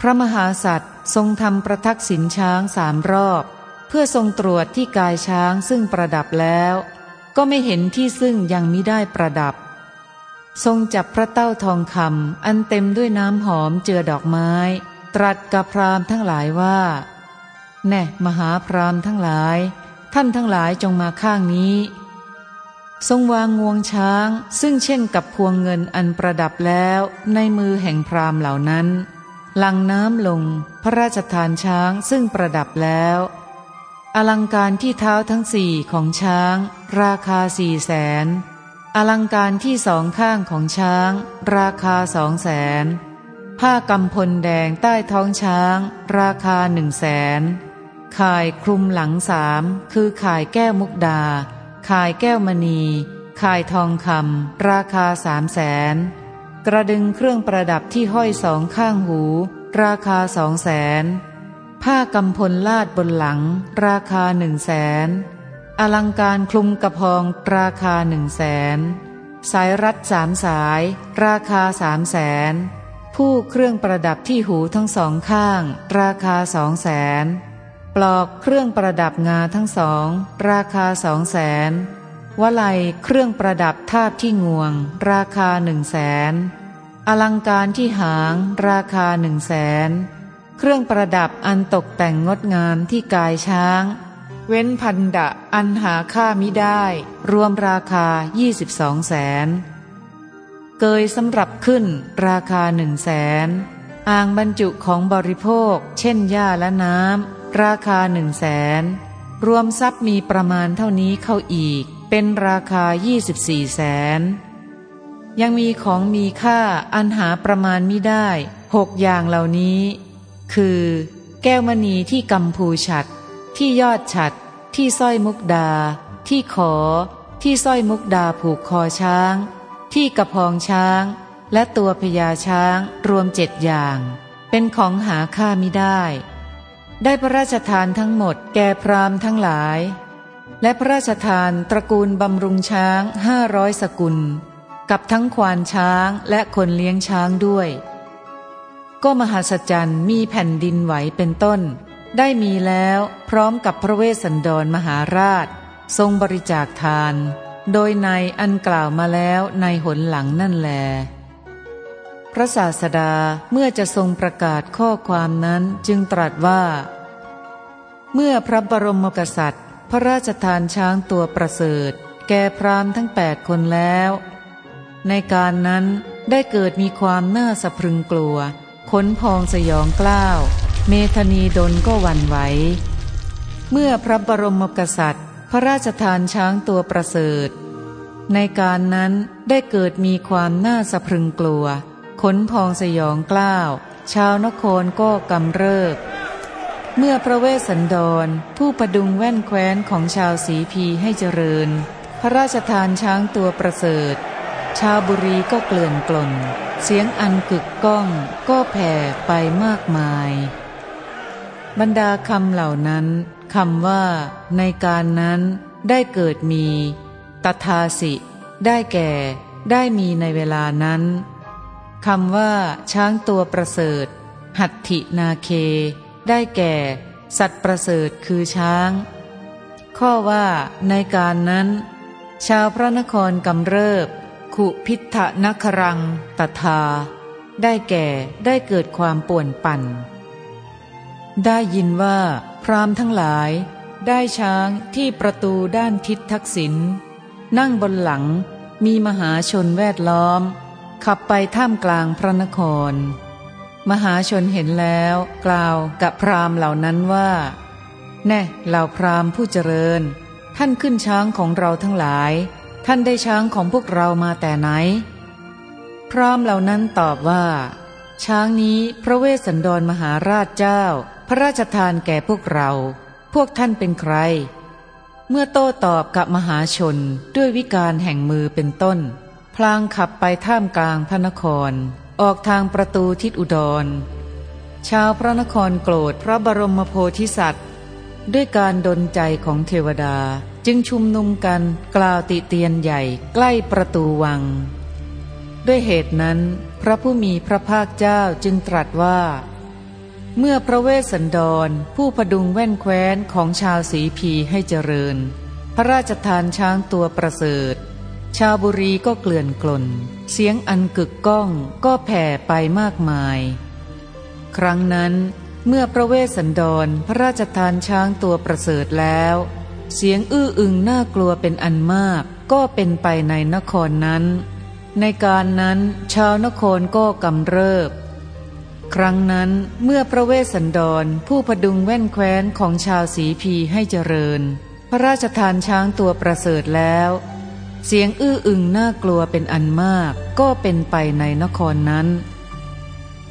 พระมหาสัตว์ทรงทำประทักษิณช้างสามรอบ เพื่อทรงตรวจที่กายช้างซึ่งประดับแล้ว ก็ไม่เห็นที่ซึ่งยังมิได้ประดับ ทรงจับพระเต้าทองคำอันเต็มด้วยน้ำหอมเจือดอกไม้ ตรัสกับพรามทั้งหลายว่า แน่มหาพรามทั้งหลาย ท่านทั้งหลายจงมาข้างนี้ ทรงวางงวงช้างซึ่งเช่นกับพวงเงินอันประดับแล้วในมือแห่งพรามเหล่านั้น หลังน้ำลงพระราชทานช้างซึ่งประดับแล้ว อลังการที่เท้าทั้งสี่ของช้าง ราคาสี่แสนอลังการที่สองข้างของช้าง ราคาสองแสนผ้ากำพลแดงใต้ท้องช้าง ราคาหนึ่งแสนข่ายคลุมหลังสามคือข่ายแก้วมุกดาข่ายแก้วมณีข่ายทองคำราคาสามแสน กระดึงเครื่องประดับที่ห้อยสองข้างหู ราคาสองแสนผ้ากำพลลาดบนหลัง ราคาหนึ่งแสนอลังการคลุมกระพองราคาหนึ่งแสนสายรัดสามสาย ราคาสามแสนผู้เครื่องประดับที่หูทั้งสองข้าง ราคาสองแสนปลอกเครื่องประดับงาทั้งสอง ราคาสองแสน วลัยเครื่องประดับทาบที่งวง ราคาหนึ่งแสนอลังการที่หางราคาหนึ่งแสนเครื่องประดับอันตกแต่งงดงามที่กายช้าง เว้นพันดะอันหาค่ามิได้ รวมราคา 22แสนเกยสำหรับขึ้นราคาหนึ่งแสนอ่างบรรจุของบริโภค เช่นหญ้าและน้ำราคาหนึ่งแสนรวมทรัพย์มีประมาณเท่านี้เข้าอีก เป็นราคา 24 แสน ยังมีของมีค่าอันหาประมาณไม่ได้หกอย่างเหล่านี้ คือ แก้วมณีที่กำพูฉัด ที่ยอดฉัด ที่สร้อยมุกดา ที่ขอ ที่สร้อยมุกดาผูกคอช้าง ที่กระพองช้าง และตัวพญาช้างรวมเจ็ดอย่าง เป็นของหาค่ามิได้ ได้พระราชทานทั้งหมดแก่พรามทั้งหลาย และพระราชทานตระกูลบำรุงช้างห้าร้อยสกุล กับทั้งควานช้างและคนเลี้ยงช้างด้วย ก็มหัศจรรย์มีแผ่นดินไหวเป็นต้น ได้มีแล้วพร้อมกับพระเวสสันดรมหาราช ทรงบริจาคทาน โดยในอันกล่าวมาแล้วในหนหลังนั่นแล พระศาสดาเมื่อจะทรงประกาศข้อความนั้นจึงตรัสว่า เมื่อพระบรมกษัตริย์ พระราชทานช้างตัวประเสริฐ แก่พรามทั้งแปดคนแล้ว ในการนั้นได้เกิดมีความน่าสะพรึงกลัว ขนพองสยองกล้าว เมธนีดนก็หวั่นไหว เมื่อพระบรมกษัตริย์ พระราชทานช้างตัวประเสริฐ ในการนั้นได้เกิดมีความน่าสะพรึงกลัว ขนพองสยองกล้าว ชาวนครก็กำเริบ เมื่อพระเวสสันดร ผู้ประดุงแว่นแคว้นของชาวสีพีให้เจริญ พระราชทานช้างตัวประเสริฐ ชาวบุรีก็เกลื่อนกล่น เสียงอันกึกก้องก็แผ่ไปมากมาย บรรดาคำเหล่านั้นคำว่า ในการนั้นได้เกิดมีตถาสิ ได้แก่ ได้มีในเวลานั้นคำว่า ช้างตัวประเสริฐ หัตถินาเค ได้แก่ สัตว์ประเสริฐคือช้าง ข้อว่า ในการนั้น ชาวพระนครกำเริบ ขุพิทะนครังตถาได้แก่ได้เกิดความป่วนปั่น ได้ยินว่า พรามทั้งหลาย ได้ช้างที่ประตูด้านทิศทักษิณนั่งบนหลังมีมหาชนแวดล้อม ขับไปท่ามกลางพระนคร มหาชนเห็นแล้ว กล่าวกับพราหมณ์เหล่านั้นว่า แน่เหล่าพราหมณ์ผู้เจริญ ท่านขึ้นช้างของเราทั้งหลาย ท่านได้ช้างของพวกเรามาแต่ไหน พราหมณ์เหล่านั้นตอบว่า ช้างนี้พระเวสสันดรมหาราชเจ้า พระราชทานแก่พวกเรา พวกท่านเป็นใคร เมื่อโต้ตอบกับมหาชนด้วยวิการแห่งมือเป็นต้น พลางขับไปท่ามกลางพระนคร ออกทางประตูทิศอุดร ชาวพระนครโกรธพระบรมโพธิสัตว์ ด้วยการดนใจของเทวดาจึงชุมนุมกันกล่าวติเตียนใหญ่ใกล้ประตูวัง ด้วยเหตุนั้น พระผู้มีพระภาคเจ้าจึงตรัสว่า เมื่อพระเวสสันดรผู้พดุงแว่นแคว้นของชาวสีพีให้เจริญ พระราชทานช้างตัวประเสริฐ ชาวบุรีก็เกลื่อนกลน เสียงอันกึกก้องก็แผ่ไปมากมาย ครั้งนั้นเมื่อพระเวสสันดรพระราชทานช้างตัวประเสริฐแล้ว เสียงอื้ออึงน่ากลัวเป็นอันมาก ก็เป็นไปในนครนั้น ในการนั้นชาวนครก็กำเริบ ครั้งนั้นเมื่อพระเวสสันดรผู้พดุงแว่นแคว้นของชาวสีพีให้เจริญ พระราชทานช้างตัวประเสริฐแล้ว เสียงอื้ออึงน่ากลัวเป็นอันมาก ก็เป็นไปในนครนั้น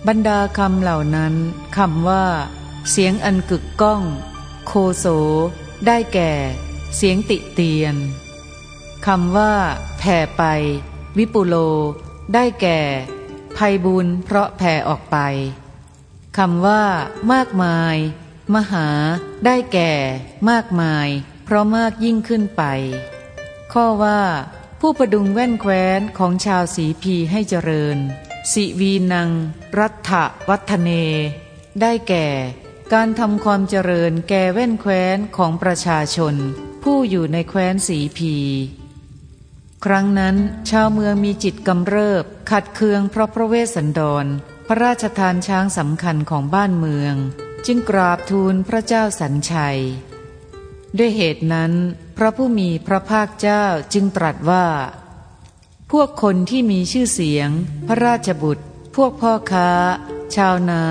บรรดาคำเหล่านั้นคำว่า เสียงอันกึกก้อง โคโส ได้แก่ เสียงติเตียนคำว่า แผ่ไป วิปุโล ได้แก่ภัยบุญเพราะแผ่ออกไปคำว่า มากมาย มหา ได้แก่ มากมาย เพราะมากยิ่งขึ้นไป ข้อว่าผู้ประดุงแว่นแคว้นของชาวสีพีให้เจริญ สิวีนัง รัฐวัฒเน ได้แก่ การทำความเจริญแก่แว่นแคว้นของประชาชน ผู้อยู่ในแคว้นสีพี ครั้งนั้น ชาวเมืองมีจิตกำเริบ ขัดเคืองเพราะพระเวสสันดร พระราชทานช้างสำคัญของบ้านเมือง จึงกราบทูลพระเจ้าสัญชัย ด้วยเหตุนั้น พระผู้มีพระภาคเจ้าจึงตรัสว่า พวกคนที่มีชื่อเสียง พระราชบุตร พวกพ่อค้า ชาวนา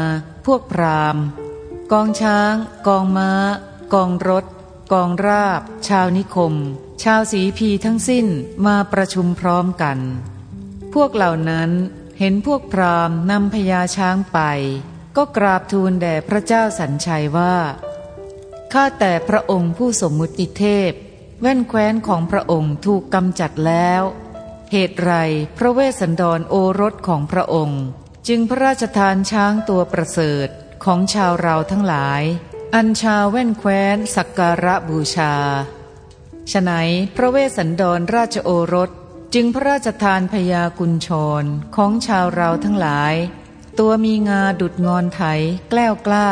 พวกพรามกองช้าง กองม้า กองรถ กองราบ ชาวนิคม ชาวสีพีทั้งสิ้นมาประชุมพร้อมกัน พวกเหล่านั้นเห็นพวกพรามนำพญาช้างไป ก็กราบทูลแด่พระเจ้าสัญชัยว่า ข้าแต่พระองค์ผู้สมมุติเทพ แว่นแคว้นของพระองค์ถูกกำจัดแล้ว เหตุไรพระเวสสันดรโอรสของพระองค์ จึงพระราชทานช้างตัวประเสริฐของชาวเราทั้งหลาย อันชาวแว่นแคว้นสักการะบูชาฉะไหนพระเวสสันดรราชโอรสจึงพระราชทานพยากุญชรของชาวเราทั้งหลาย ตัวมีงาดุดงอนไถแกล้วกล้า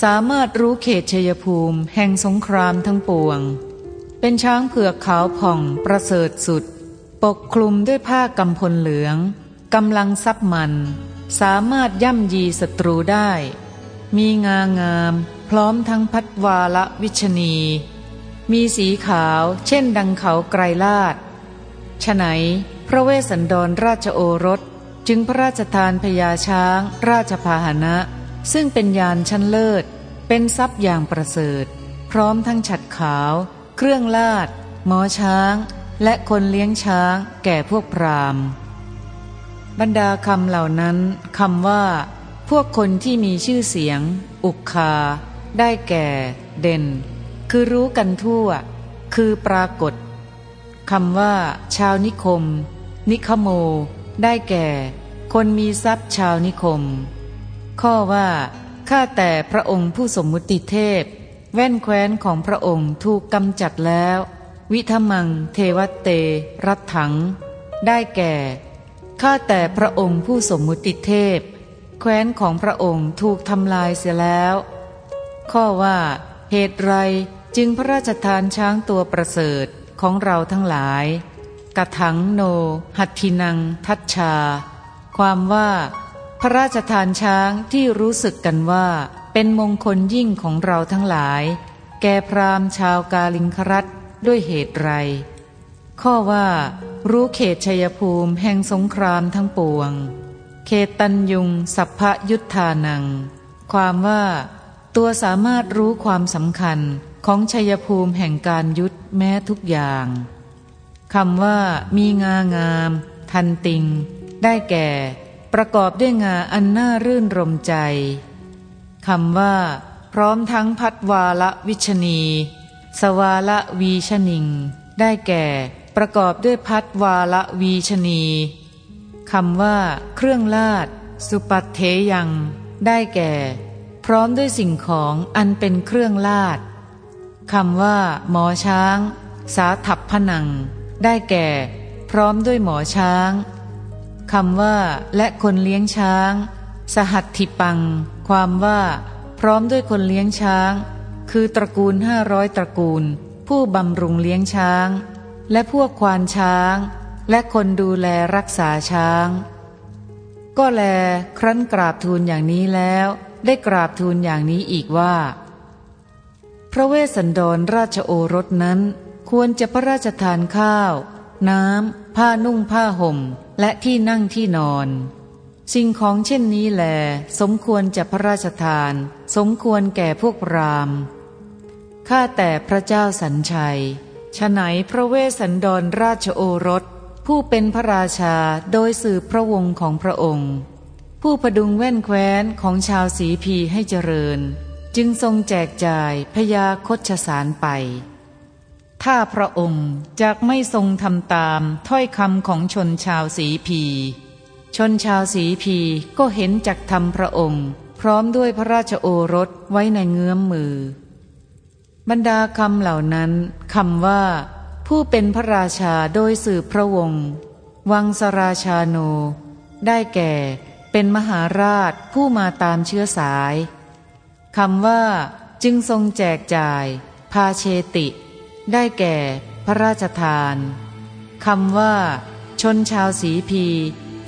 สามารถรู้เขตชยภูมิ แห่งสงครามทั้งปวง เป็นช้างเผือกขาวผ่องประเสริฐสุด ปกคลุมด้วยผ้ากำพลเหลืองกำลังซับมัน สามารถย่ำยีศัตรูได้ มีงางาม พร้อมทั้งพัดวาละวิชนี มีสีขาวเช่นดังเขาไกรลาดฉไหนพระเวสสันดรราชโอรสจึงพระราชทานพญาช้าง ราชพาหนะ ซึ่งเป็นยานชั้นเลิศ เป็นทรัพย์อย่างประเสริฐ พร้อมทั้งฉัดขาว เครื่องลาดหมอช้าง และคนเลี้ยงช้าง แก่พวกพราหมณ์ บรรดาคำเหล่านั้นคำว่า พวกคนที่มีชื่อเสียง อุกคา ได้แก่ เด่น คือรู้กันทั่ว คือปรากฏคำว่า ชาวนิคม นิคโม ได้แก่ คนมีทรัพย์ชาวนิคม ข้อว่า ข้าแต่พระองค์ผู้สมมุติเทพ แว่นแคว้นของพระองค์ถูกกำจัดแล้ว วิธมังเทวเต รัตถัง ได้แก่ ข้าแต่พระองค์ผู้สมมุติเทพ แคว้นของพระองค์ถูกทำลายเสียแล้ว ข้อว่า เหตุไรจึงพระราชทานช้างตัวประเสริฐของเราทั้งหลายกะถังโน หัตถินัง ทัชชา ความว่า พระราชทานช้างที่รู้สึกกันว่า เป็นมงคลยิ่งของเราทั้งหลาย แก่พรามชาวกาลิงครัตด้วยเหตุไร ข้อว่า รู้เขตชัยภูมิแห่งสงครามทั้งปวง เขตตันยุงสัพพยุทธานัง ความว่า ตัวสามารถรู้ความสำคัญของชัยภูมิแห่งการยุทธแม้ทุกอย่างคำว่า มีงางาม ทันติง ได้แก่ ประกอบด้วยงาอันน่ารื่นรมใจคำว่า พร้อมทั้งพัดวาละวิชนี สวาละวีชนิง ได้แก่ ประกอบด้วยพัดวาละวีชนีคำว่า เครื่องลาด สุปัตเทยัง ได้แก่ พร้อมด้วยสิ่งของอันเป็นเครื่องลาดคำว่า หมอช้าง สาถับผนัง ได้แก่ พร้อมด้วยหมอช้าง คำว่า และคนเลี้ยงช้าง สหัตถิปัง ความว่า พร้อมด้วยคนเลี้ยงช้าง คือตระกูลห้าร้อยตระกูล ผู้บำรุงเลี้ยงช้าง และพวกควานช้าง และคนดูแลรักษาช้าง ก็แล ครั้นกราบทูลอย่างนี้แล้ว ได้กราบทูลอย่างนี้อีกว่า พระเวสสันดรราชโอรสนั้น ควรจะพระราชทานข้าว น้ำ ผ้านุ่งผ้าห่ม และที่นั่งที่นอน สิ่งของเช่นนี้แล สมควรจะพระราชทาน สมควรแก่พวกรามข้าแต่พระเจ้าสัญชัยฉไหนพระเวสสันดรราชโอรส ผู้เป็นพระราชาโดยสืบพระวงศ์ของพระองค์ ผู้พดุงแว่นแคว้นของชาวสีพีให้เจริญ จึงทรงแจกจ่ายพยาคชสารไป ถ้าพระองค์จากไม่ทรงทำตามถ้อยคำของชนชาวสีพี ชนชาวสีพีก็เห็นจักทำพระองค์ พร้อมด้วยพระราชโอรสไว้ในเงื้อมมือ บรรดาคำเหล่านั้นคำว่า ผู้เป็นพระราชาโดยสืบพระวงศ์วังสราชาโน ได้แก่เป็นมหาราชผู้มาตามเชื้อสายคำว่า จึงทรงแจกจ่าย พาเชติ ได้แก่พระราชทานคำว่า ชนชาวสีพี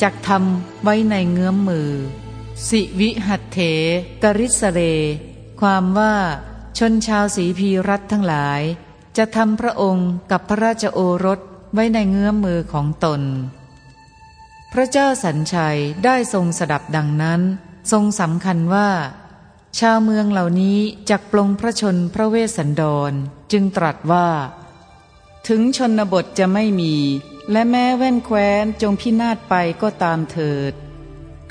จักทำไว้ในเงื้อมมือ สิวิหัตเถกริสเรความว่าชนชาวสีพีรัตทั้งหลาย จะทำพระองค์กับพระราชโอรสไว้ในเงื้อมมือของตน พระเจ้าสัญชัยได้ทรงสดับดังนั้น ทรงสำคัญว่า ชาวเมืองเหล่านี้จักปลงพระชนพระเวสสันดร จึงตรัสว่า ถึงชนบทจะไม่มี และแม้แว่นแคว้นจงพินาศไปก็ตามเถิด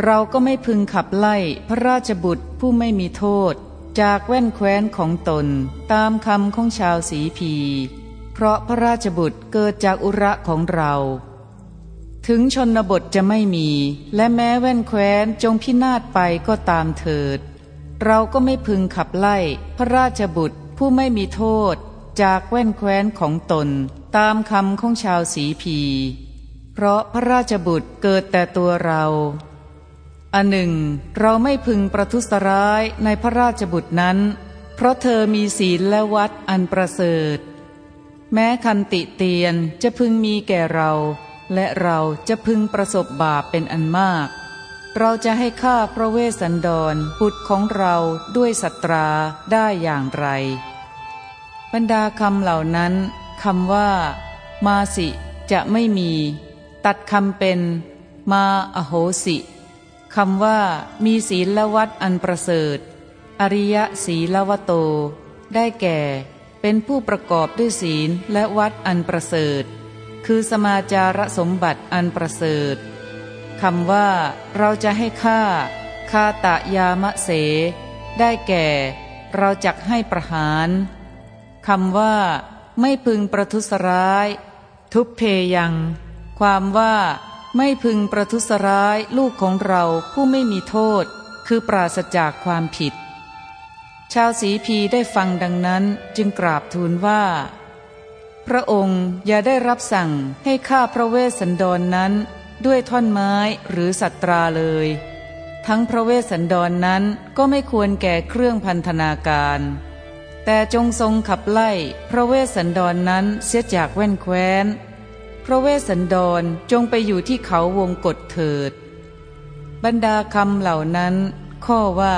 เราก็ไม่พึงขับไล่พระราชบุตรผู้ไม่มีโทษ จากแว่นแคว้นของตนตามคำของชาวสีพี เพราะพระราชบุตรเกิดจากอุระของเรา ถึงชนบทจะไม่มี และแม้แว่นแคว้นจงพินาศไปก็ตามเถิดเราก็ไม่พึงขับไล่พระราชบุตรผู้ไม่มีโทษ จากแว่นแคว้นของตนตามคำของชาวสีพี เพราะพระราชบุตรเกิดแต่ตัวเราอันหนึ่ง เราไม่พึงประทุษร้ายในพระราชบุตรนั้น เพราะเธอมีศีลและวัดอันประเสริฐ แม้คันติเตียนจะพึงมีแก่เรา และเราจะพึงประสบบาปเป็นอันมาก เราจะให้ฆ่าพระเวสสันดรบุตรของเราด้วยสัตราได้อย่างไร บรรดาคำเหล่านั้นคำว่า มาสิจะไม่มี ตัดคำเป็น มาอโหสิคำว่า มีศีลละวัดอันประเสริฐ อริยศีลวโต ได้แก่ เป็นผู้ประกอบด้วยศีลและวัดอันประเสริฐ คือสมาจารสมบัติอันประเสริฐคำว่า เราจะให้ฆ่าคาตะยามะเส ได้แก่ เราจะให้ประหาร คำว่า ไม่พึงประทุษร้าย ทุพเพยัง ความว่า ไม่พึงประทุษร้ายลูกของเราผู้ไม่มีโทษ คือปราศจากความผิด ชาวสีพีได้ฟังดังนั้นจึงกราบทูลว่า พระองค์อย่าได้รับสั่งให้ฆ่าพระเวสสันดรนั้นด้วยท่อนไม้หรือศัสตราเลย ทั้งพระเวสสันดรนั้นก็ไม่ควรแก่เครื่องพันธนาการ แต่จงทรงขับไล่พระเวสสันดรนั้นเสียจากแว่นแคว้น พระเวสสันดรจงไปอยู่ที่เขาวงกตเถิด บรรดาคำเหล่านั้น ข้อว่า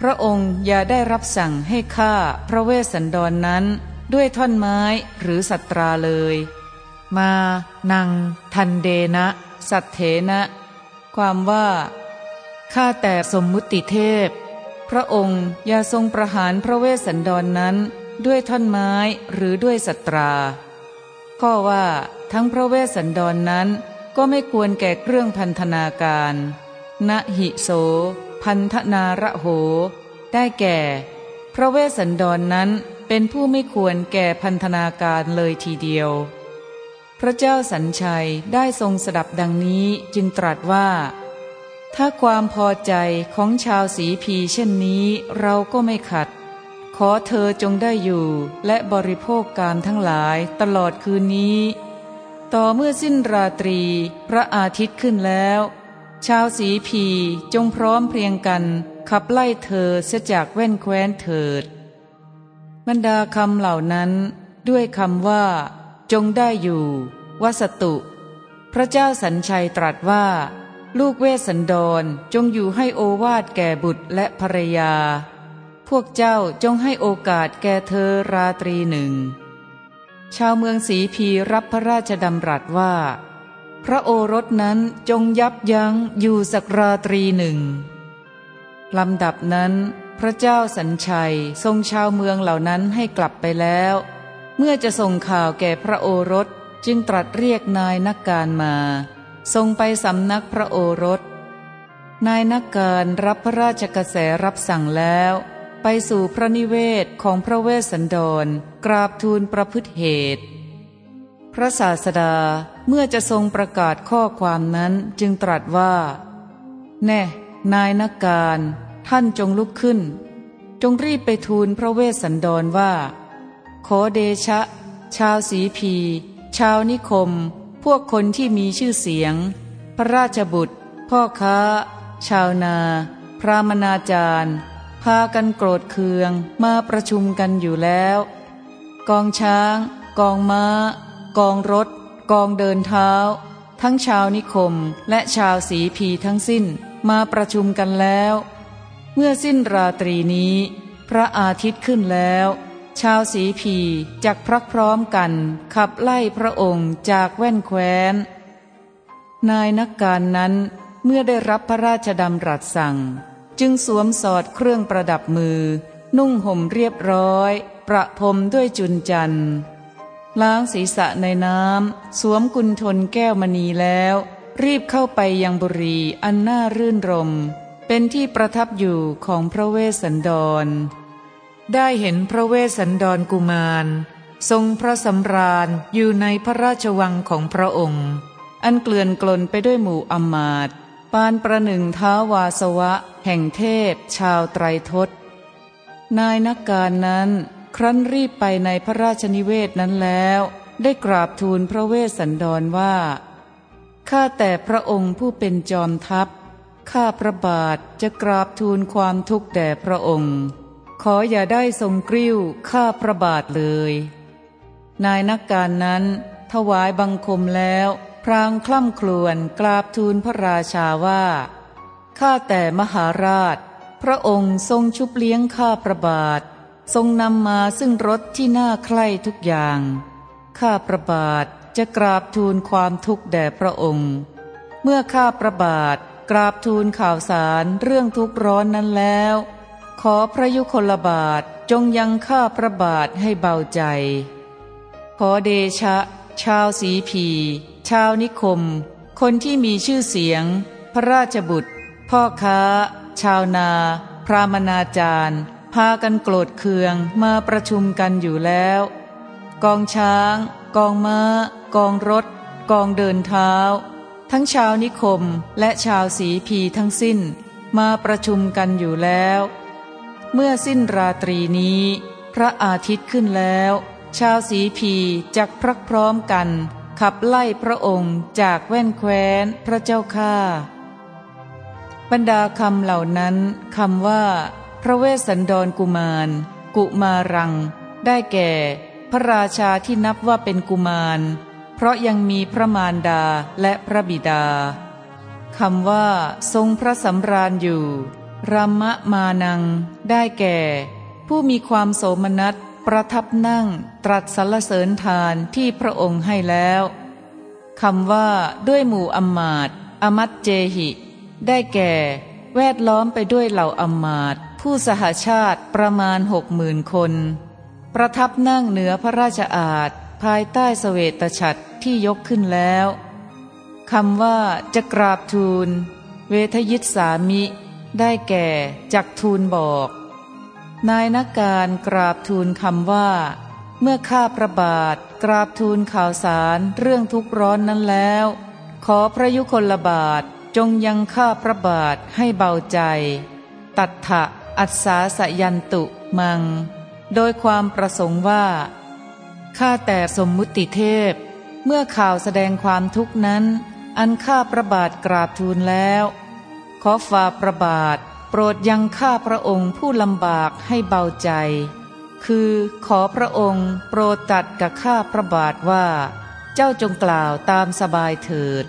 พระองค์อย่าได้รับสั่งให้ฆ่าพระเวสสันดรนนั้นด้วยท่อนไม้หรือสัตราเลย มา นัง ทันเดนะ สัตเถนะ ความว่า ข้าแต่สมมุติเทพ พระองค์อย่าทรงประหารพระเวสสันดรนนั้นด้วยท่อนไม้หรือด้วยสัตรา ข้อว่าทั้งพระเวสสันดรนนั้นก็ไม่ควรแก่เครื่องพันธนาการณหิโส พันธนาระโห ได้แก่ พระเวสสันดรนนั้นเป็นผู้ไม่ควรแก่พันธนาการเลยทีเดียว พระเจ้าสัญชัยได้ทรงสดับดังนี้จึงตรัสว่า ถ้าความพอใจของชาวสีพีเช่นนี้เราก็ไม่ขัด ขอเธอจงได้อยู่และบริโภคการทั้งหลายตลอดคืนนี้ ต่อเมื่อสิ้นราตรีพระอาทิตย์ขึ้นแล้ว ชาวสีพีจงพร้อมเพรียงกันขับไล่เธอเสียจากแว่นแคว้นเถิด บรรดาคำเหล่านั้น ด้วยคำว่า จงได้อยู่วสตุ พระเจ้าสัญชัยตรัสว่า ลูกเวสสันดรจงอยู่ให้โอวาดแก่บุตรและภรรยา พวกเจ้าจงให้โอกาสแก่เธอราตรีหนึ่ง ชาวเมืองสีพีรับพระราชดำรัสว่า พระโอรสนั้นจงยับยั้งอยู่สักราตรีหนึ่งลำดับนั้นพระเจ้าสัญชัยทรงชาวเมืองเหล่านั้นให้กลับไปแล้ว เมื่อจะส่งข่าวแก่พระโอรสจึงตรัสเรียกนายนักการมา ทรงไปสำนักพระโอรส นายนักการรับพระราชกระแสรับสั่งแล้ว ไปสู่พระนิเวศของพระเวสสันดร กราบทูลประพฤติเหตุ พระศาสดาเมื่อจะทรงประกาศข้อความนั้นจึงตรัสว่า แน่นายนักการท่านจงลุกขึ้น จงรีบไปทูลพระเวสสันดรว่า ขอเดชะ ชาวสีพี ชาวนิคม พวกคนที่มีชื่อเสียง พระราชบุตร พ่อค้า ชาวนา พระมนาจารย์ พากันโกรธเคืองมาประชุมกันอยู่แล้ว กองช้าง กองม้า กองรถ กองเดินเท้า ทั้งชาวนิคมและชาวสีพีทั้งสิ้นมาประชุมกันแล้ว เมื่อสิ้นราตรีนี้ พระอาทิตย์ขึ้นแล้ว ชาวสีพีจักพรักพร้อมกันขับไล่พระองค์จากแว่นแคว้น นายนักการนั้นเมื่อได้รับพระราชดำรัสสั่ง จึงสวมสอดเครื่องประดับมือ นุ่งห่มเรียบร้อย ประพรมด้วยจุนจันทร์ล้างศีรษะในน้ำ สวมกุนทนแก้วมณีแล้ว รีบเข้าไปยังบุรีอันน่ารื่นรม เป็นที่ประทับอยู่ของพระเวสสันดร ได้เห็นพระเวสสันดรกุมาร ทรงพระสำราญอยู่ในพระราชวังของพระองค์ อันเกลื่อนกลนไปด้วยหมู่อมาตปานประหนึ่งท้าวาสวะ แห่งเทพ ชาวไตรทศ นายนักการนั้น ครั้นรีบไปในพระราชนิเวศนั้นแล้ว ได้กราบทูลพระเวสสันดรว่าข้าแต่พระองค์ผู้เป็นจอมทัพข้าพระบาทจะกราบทูลความทุกข์แด่พระองค์ ขออย่าได้ทรงกริ้วข้าพระบาทเลย นายนักการนั้นถวายบังคมแล้ว พรางคล่ำครวญกราบทูลพระราชาว่าข้าแต่มหาราช พระองค์ทรงชุบเลี้ยงข้าพระบาท ทรงนำมาซึ่งรถที่น่าใคร่ทุกอย่างข้าพระบาทจะกราบทูลความทุกข์แด่พระองค์ เมื่อข้าประบาทกราบทูลข่าวสารเรื่องทุกข์ร้อนนั้นแล้ว ขอพระยุคลบาทจงยังข้าพระบาทให้เบาใจ ขอเดชะ ชาวสีพีชาวนิคม คนที่มีชื่อเสียง พระราชบุตร พ่อค้า ชาวนา พรามนาจารย์ พากันโกรธเคืองมาประชุมกันอยู่แล้ว กองช้าง กองม้า กองรถ กองเดินเท้า ทั้งชาวนิคมและชาวสีพีทั้งสิ้น มาประชุมกันอยู่แล้ว เมื่อสิ้นราตรีนี้ พระอาทิตย์ขึ้นแล้ว ชาวสีพีจักพรักพร้อมกัน ขับไล่พระองค์จากแว่นแคว้นพระเจ้าข้าบรรดาคำเหล่านั้นคำว่า พระเวสสันดรกุมาร กุมารัง ได้แก่ พระราชาที่นับว่าเป็นกุมาร เพราะยังมีพระมารดาและพระบิดาคำว่า ทรงพระสำราญอยู่ รัมะมานัง ได้แก่ ผู้มีความโสมนัสประทับนั่งตรัสสรรเสริญทานที่พระองค์ให้แล้วคำว่า ด้วยหมู่อมาตอมัตเจหิ ได้แก่ แวดล้อมไปด้วยเหล่าอมาตผู้สหาชาติประมาณหกหมื่นคน ประทับนั่งเหนือพระราชอาณภายใต้สเวตฉัตรที่ยกขึ้นแล้วคำว่าจะกราบทูล เวทยิตสามิ ได้แก่จักทูลบอก นายนักการกราบทูลคำว่า เมื่อข้าพระบาทกราบทูลข่าวสารเรื่องทุกร้อนนั้นแล้ว ขอพระยุคลบาทจงยังข้าพระบาทให้เบาใจ ตัดถะอัศาสยันตุมัง โดยความประสงค์ว่าข้าแต่สมมุติเทพ เมื่อข่าวแสดงความทุกนั้น อันข้าประบาทกราบทูลแล้ว ขอฝ่าประบาท โปรดยังข้าพระองค์ผู้ลำบากให้เบาใจ คือขอพระองค์โปรดตัดกับข้าพระบาทว่า เจ้าจงกล่าวตามสบายเถิด